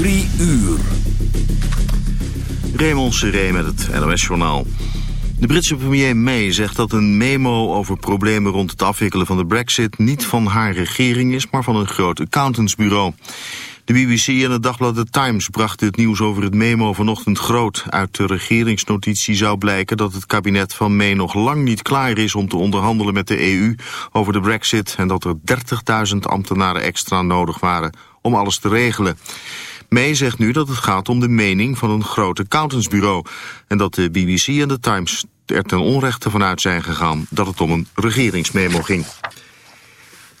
Drie uur. Raymond Seré met het NOS-journaal. De Britse premier May zegt dat een memo over problemen rond het afwikkelen van de brexit niet van haar regering is, maar van een groot accountantsbureau. De BBC en het dagblad The Times brachten het nieuws over het memo vanochtend groot. Uit de regeringsnotitie zou blijken dat het kabinet van May nog lang niet klaar is om te onderhandelen met de EU over de brexit en dat er 30.000 ambtenaren extra nodig waren om alles te regelen. May zegt nu dat het gaat om de mening van een groot accountantsbureau en dat de BBC en The Times er ten onrechte vanuit zijn gegaan dat het om een regeringsmemo ging.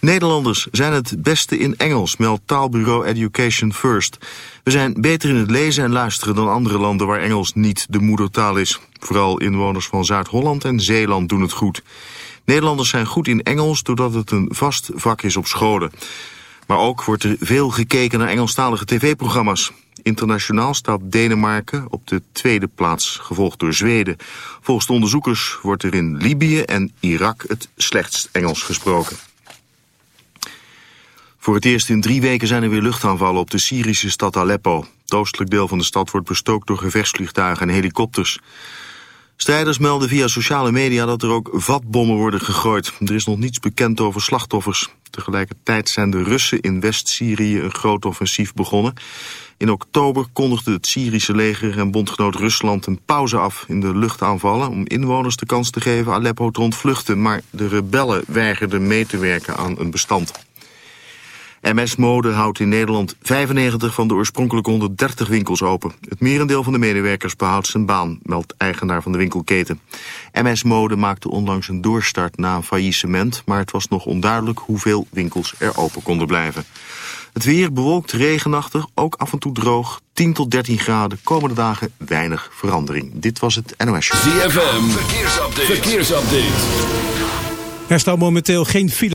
Nederlanders zijn het beste in Engels, meldt taalbureau Education First. We zijn beter in het lezen en luisteren dan andere landen waar Engels niet de moedertaal is. Vooral inwoners van Zuid-Holland en Zeeland doen het goed. Nederlanders zijn goed in Engels doordat het een vast vak is op scholen. Maar ook wordt er veel gekeken naar Engelstalige tv-programma's. Internationaal staat Denemarken op de tweede plaats, gevolgd door Zweden. Volgens de onderzoekers wordt er in Libië en Irak het slechtst Engels gesproken. Voor het eerst in drie weken zijn er weer luchtaanvallen op de Syrische stad Aleppo. Het oostelijk deel van de stad wordt bestookt door gevechtsvliegtuigen en helikopters. Strijders melden via sociale media dat er ook vatbommen worden gegooid. Er is nog niets bekend over slachtoffers. Tegelijkertijd zijn de Russen in West-Syrië een groot offensief begonnen. In oktober kondigde het Syrische leger en bondgenoot Rusland een pauze af in de luchtaanvallen... om inwoners de kans te geven Aleppo te ontvluchten. Maar de rebellen weigerden mee te werken aan een bestand. MS Mode houdt in Nederland 95 van de oorspronkelijke 130 winkels open. Het merendeel van de medewerkers behoudt zijn baan, meldt eigenaar van de winkelketen. MS Mode maakte onlangs een doorstart na een faillissement... maar het was nog onduidelijk hoeveel winkels er open konden blijven. Het weer bewolkt, regenachtig, ook af en toe droog. 10 tot 13 graden, komende dagen weinig verandering. Dit was het NOS Show. ZFM, verkeersupdate. verkeersupdate. Er staat momenteel geen file.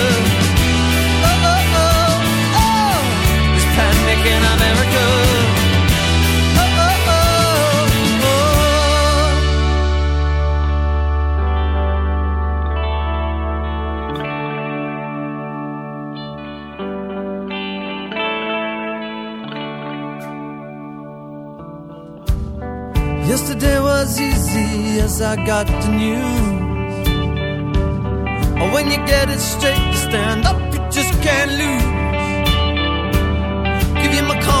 I got the news. Or when you get it straight, you stand up, you just can't lose. Give you my call.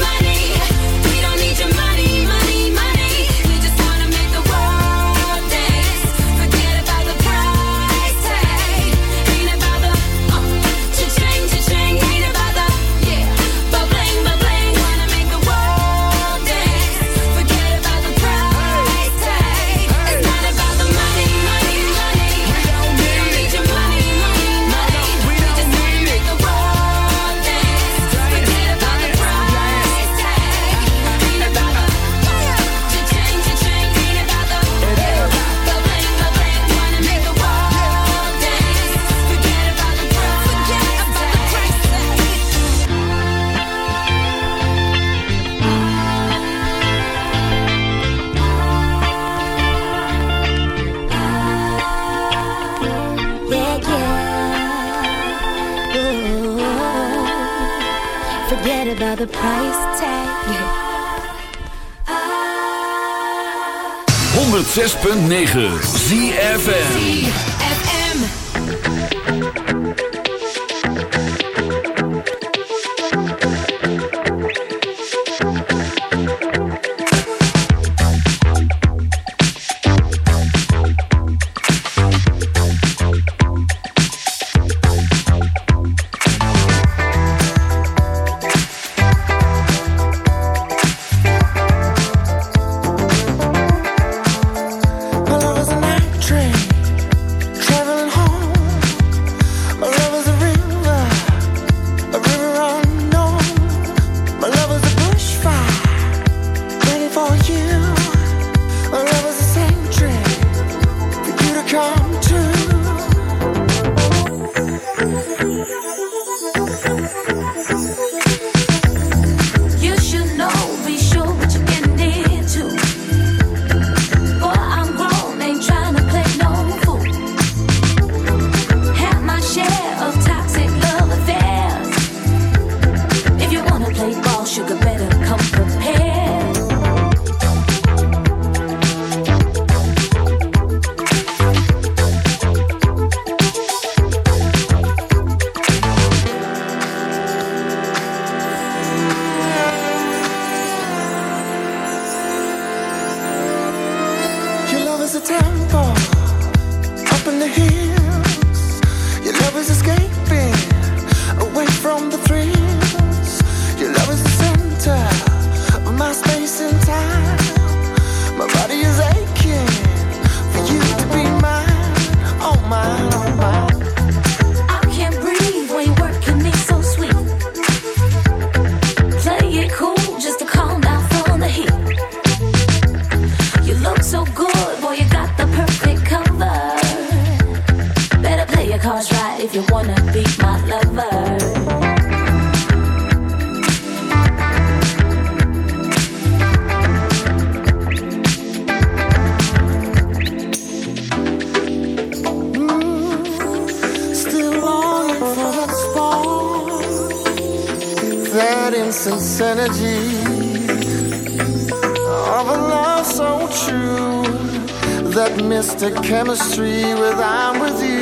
another price tag. 106.9 ZFM. you wanna be my lover. Mm, sense energy of a love so true that mystic chemistry with I'm with you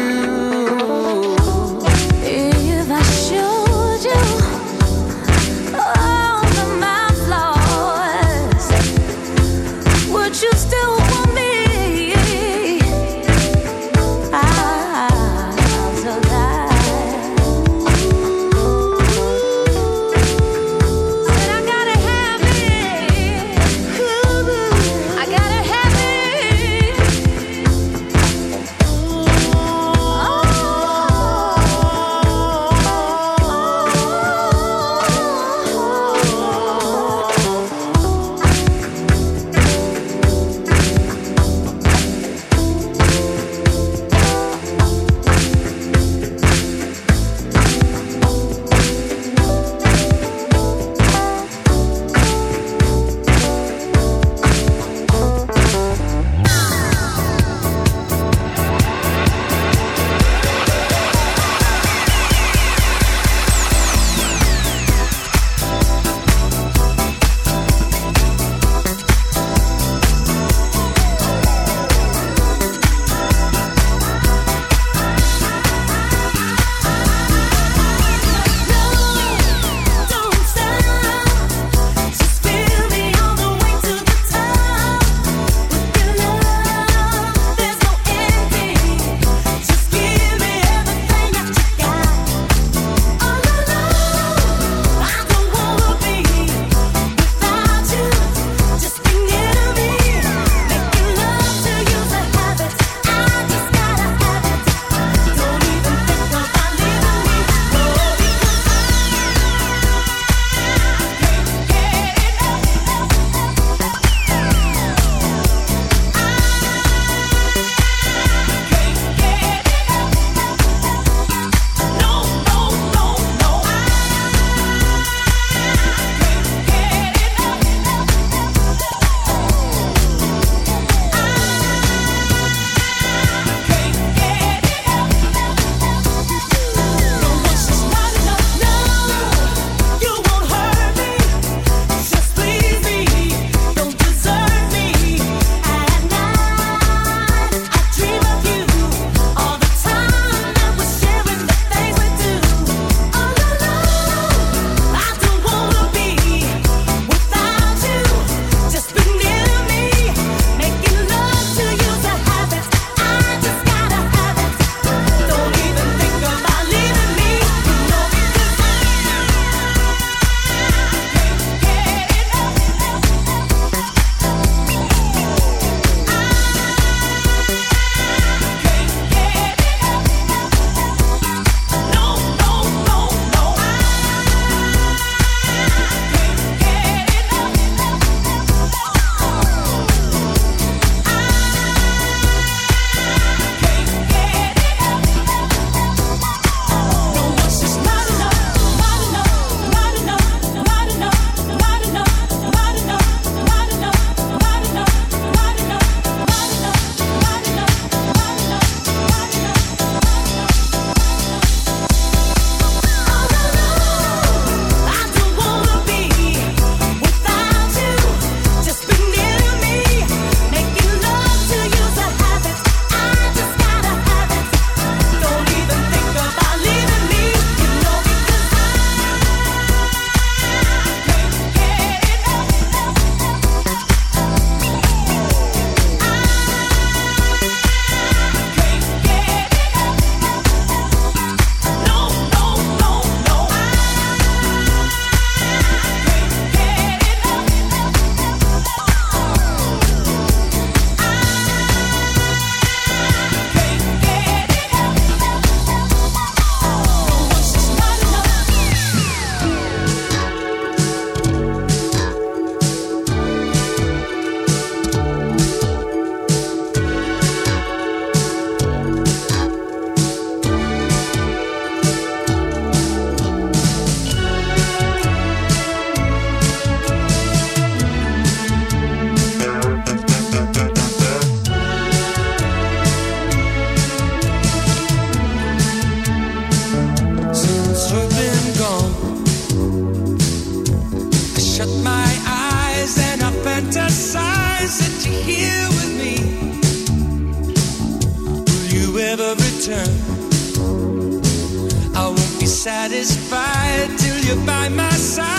you by my side.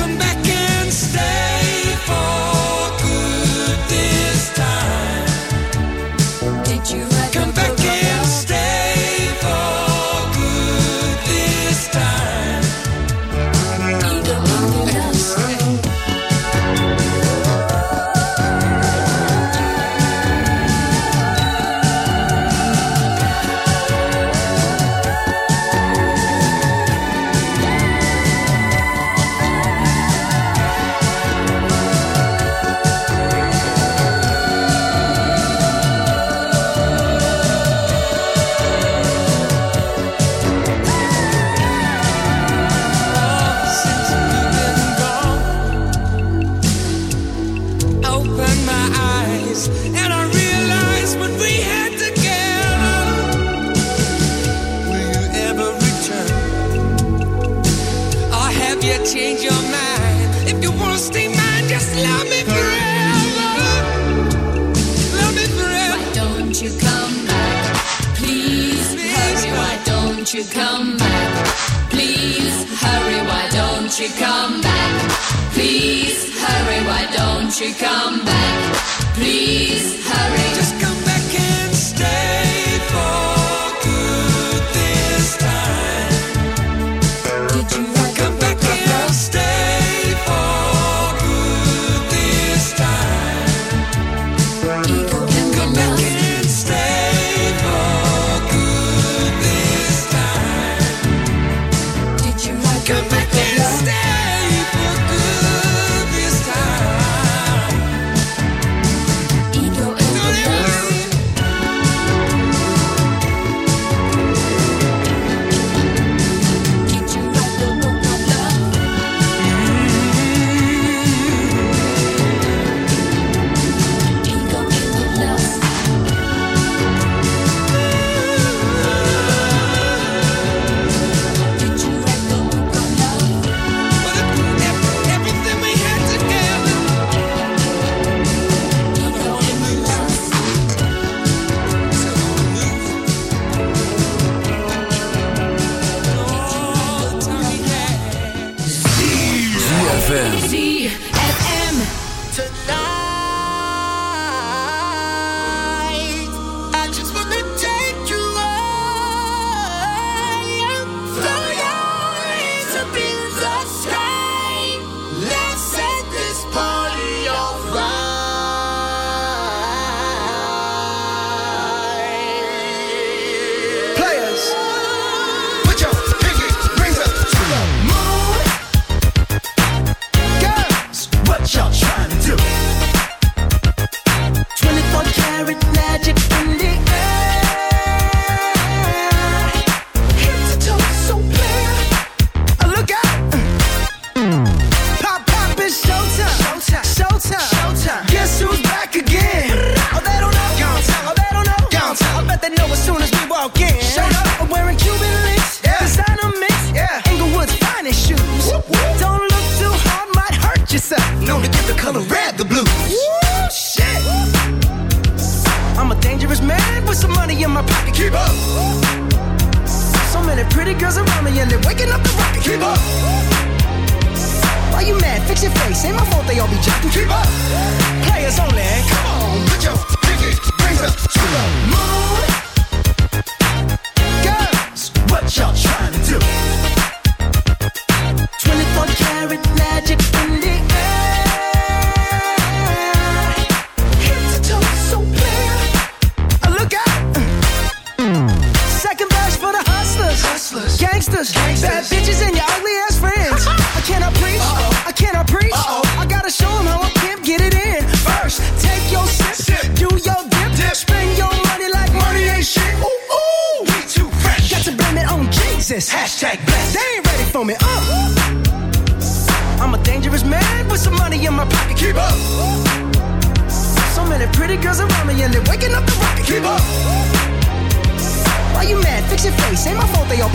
change your mind. If you wanna stay mine, just love me forever. Love me forever. Why don't you come back? Please hurry. Why don't you come back? Please hurry. Why don't you come back? Please hurry. Why don't you come back? Please hurry. Just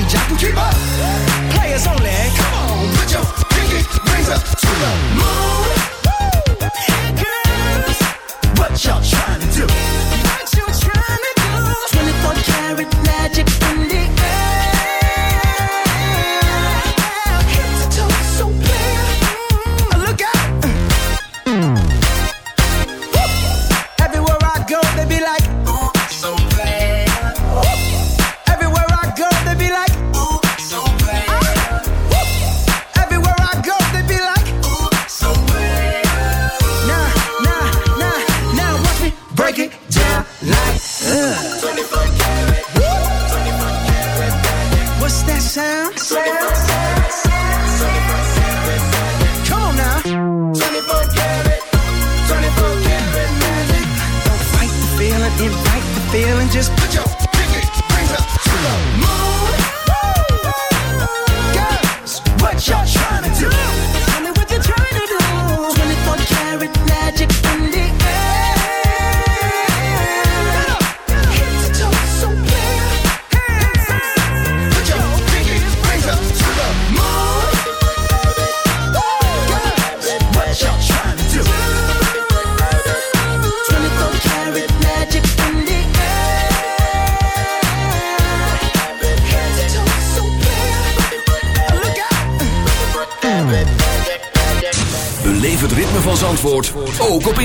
Jump and keep up. Players only, come on, put your pinky rings up to the moon. Girls, what y'all trying to do?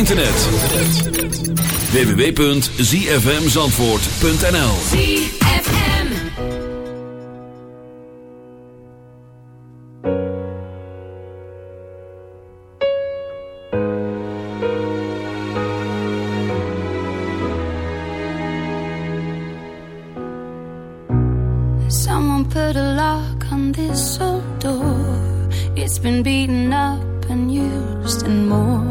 internet. www.zfmzandvoort.nl Someone put door. It's been beaten up and used and more.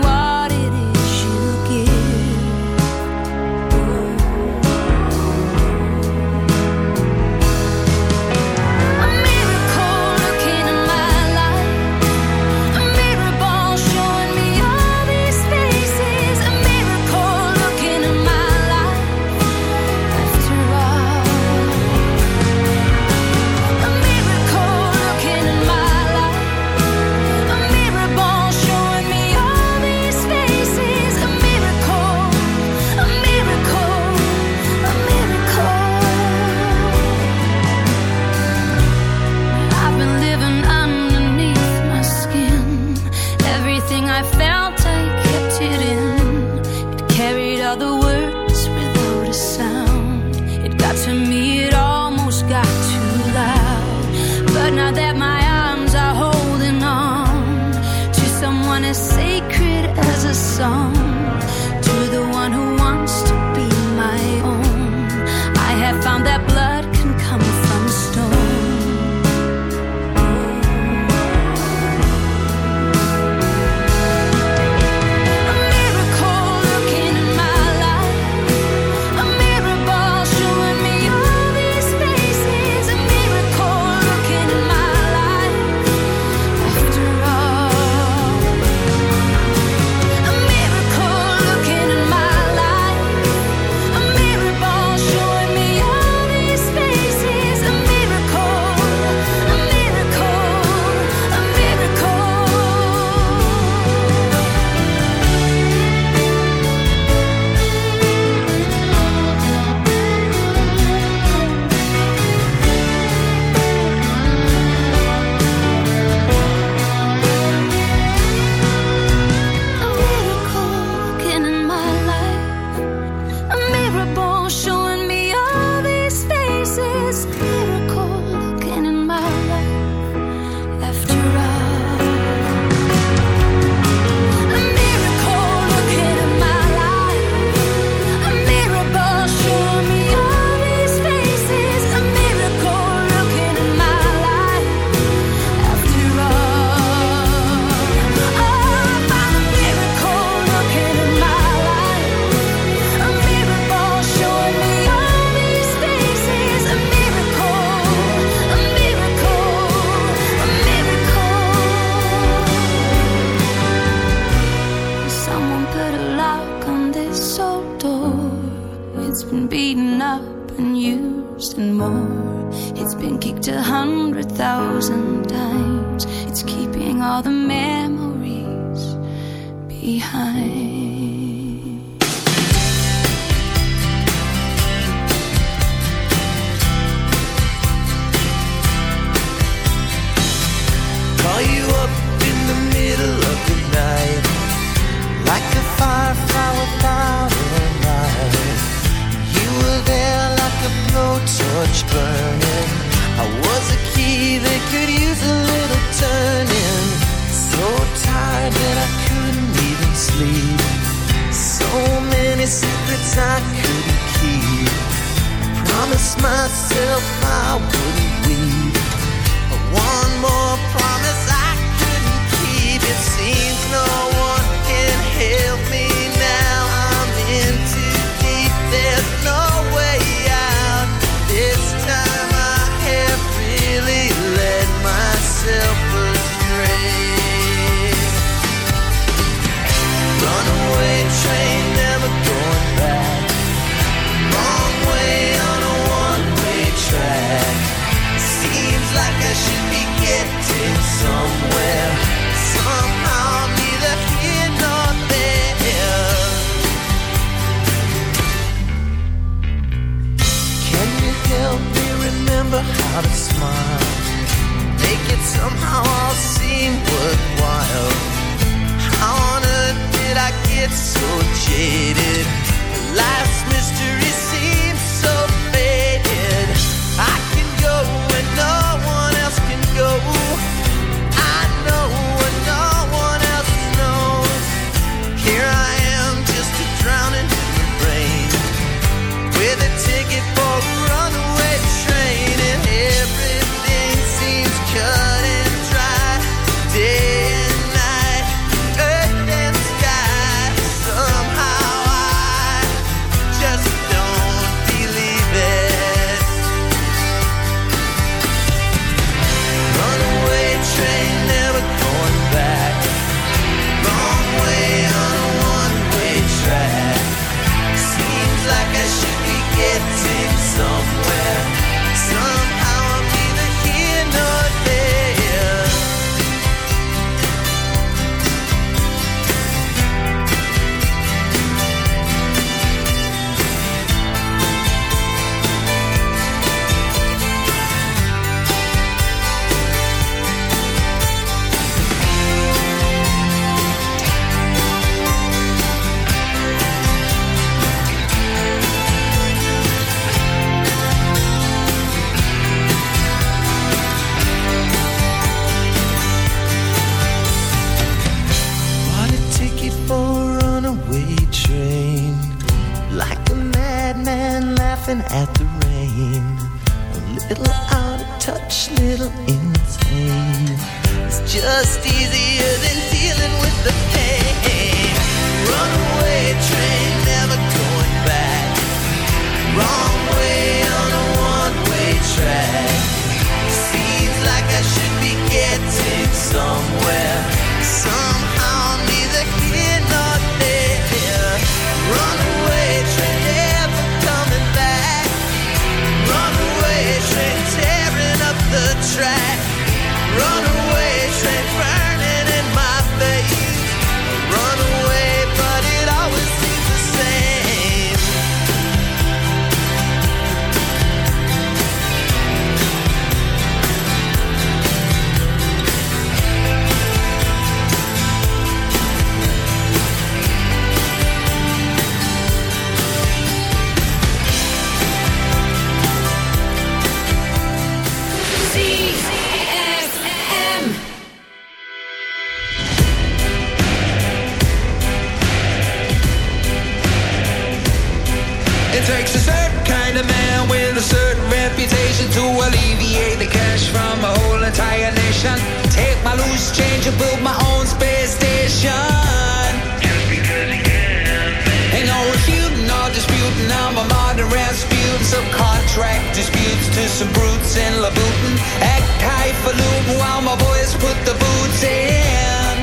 balloon while my boys put the boots in.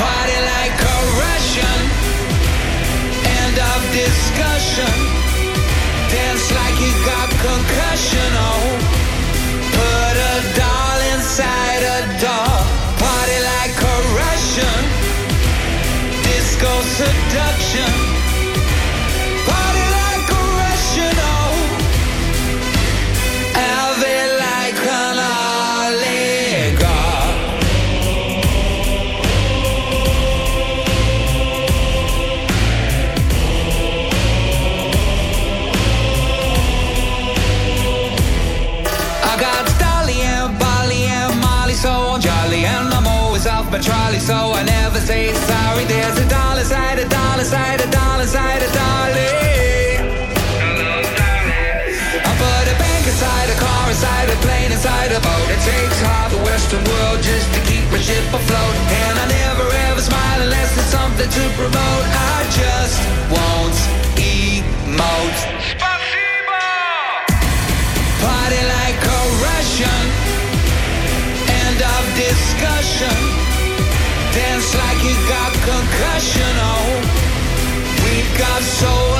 Party like a Russian. End of discussion. Dance like you got concussion. Oh. So I never say sorry. There's a dollar side, a dollar side, a dollar side, a dolly. I put a bank inside a car, inside a plane, inside a boat. It takes half the Western world just to keep my ship afloat. And I never ever smile unless there's something to promote. I just won't emote. Party like a Russian. End of discussion. You got concussion. Oh, we got soul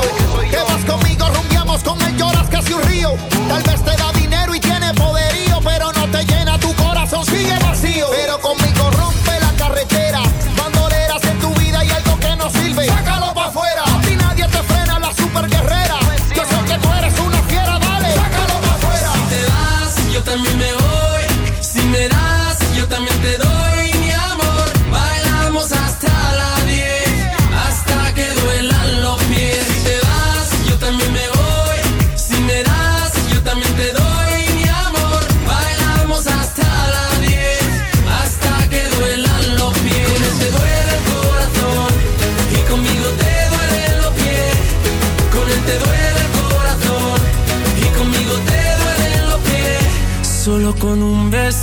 Quita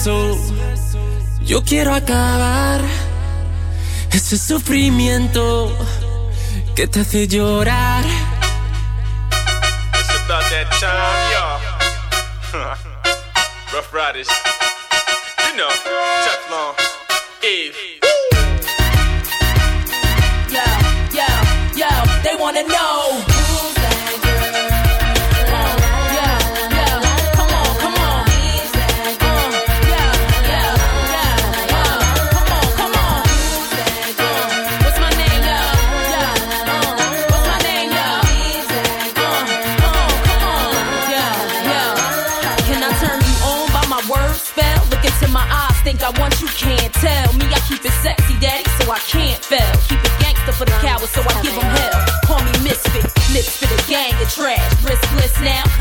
un beso yo quiero acabar ese sufrimiento que te hace llorar. It's about that time, y'all. Rough Riders. You know, Teflon, Eve.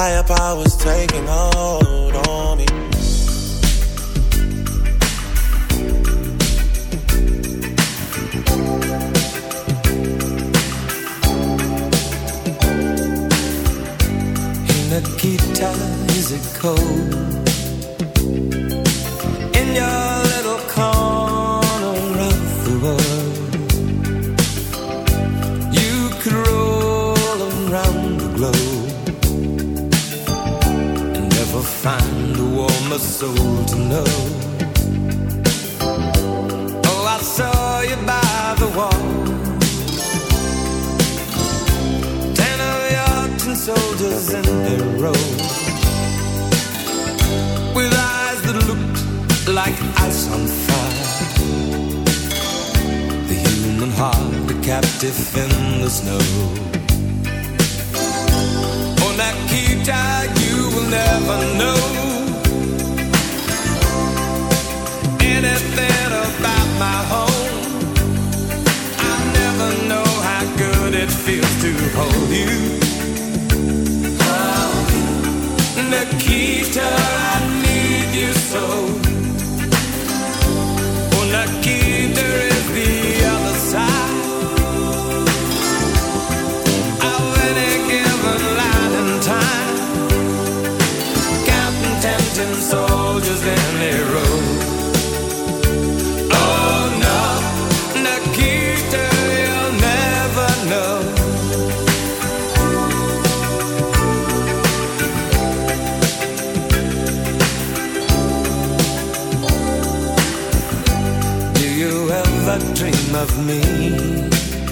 higher powers taking on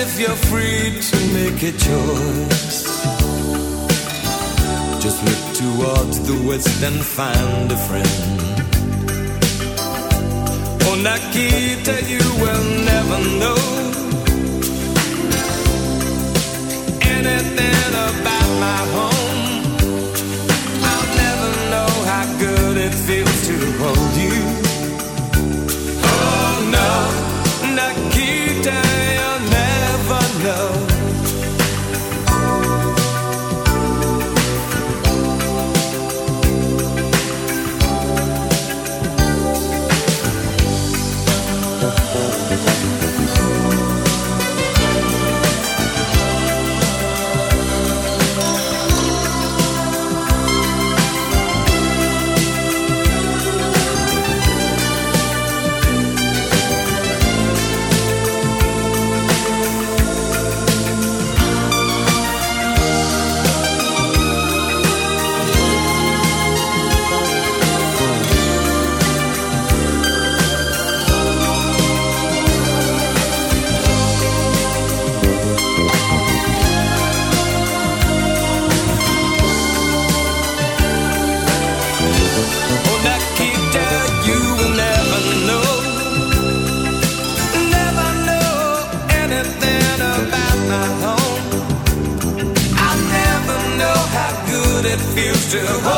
if you're free to make a choice. Just look towards the west and find a friend. Oh, On Akita, you will never know anything about my home to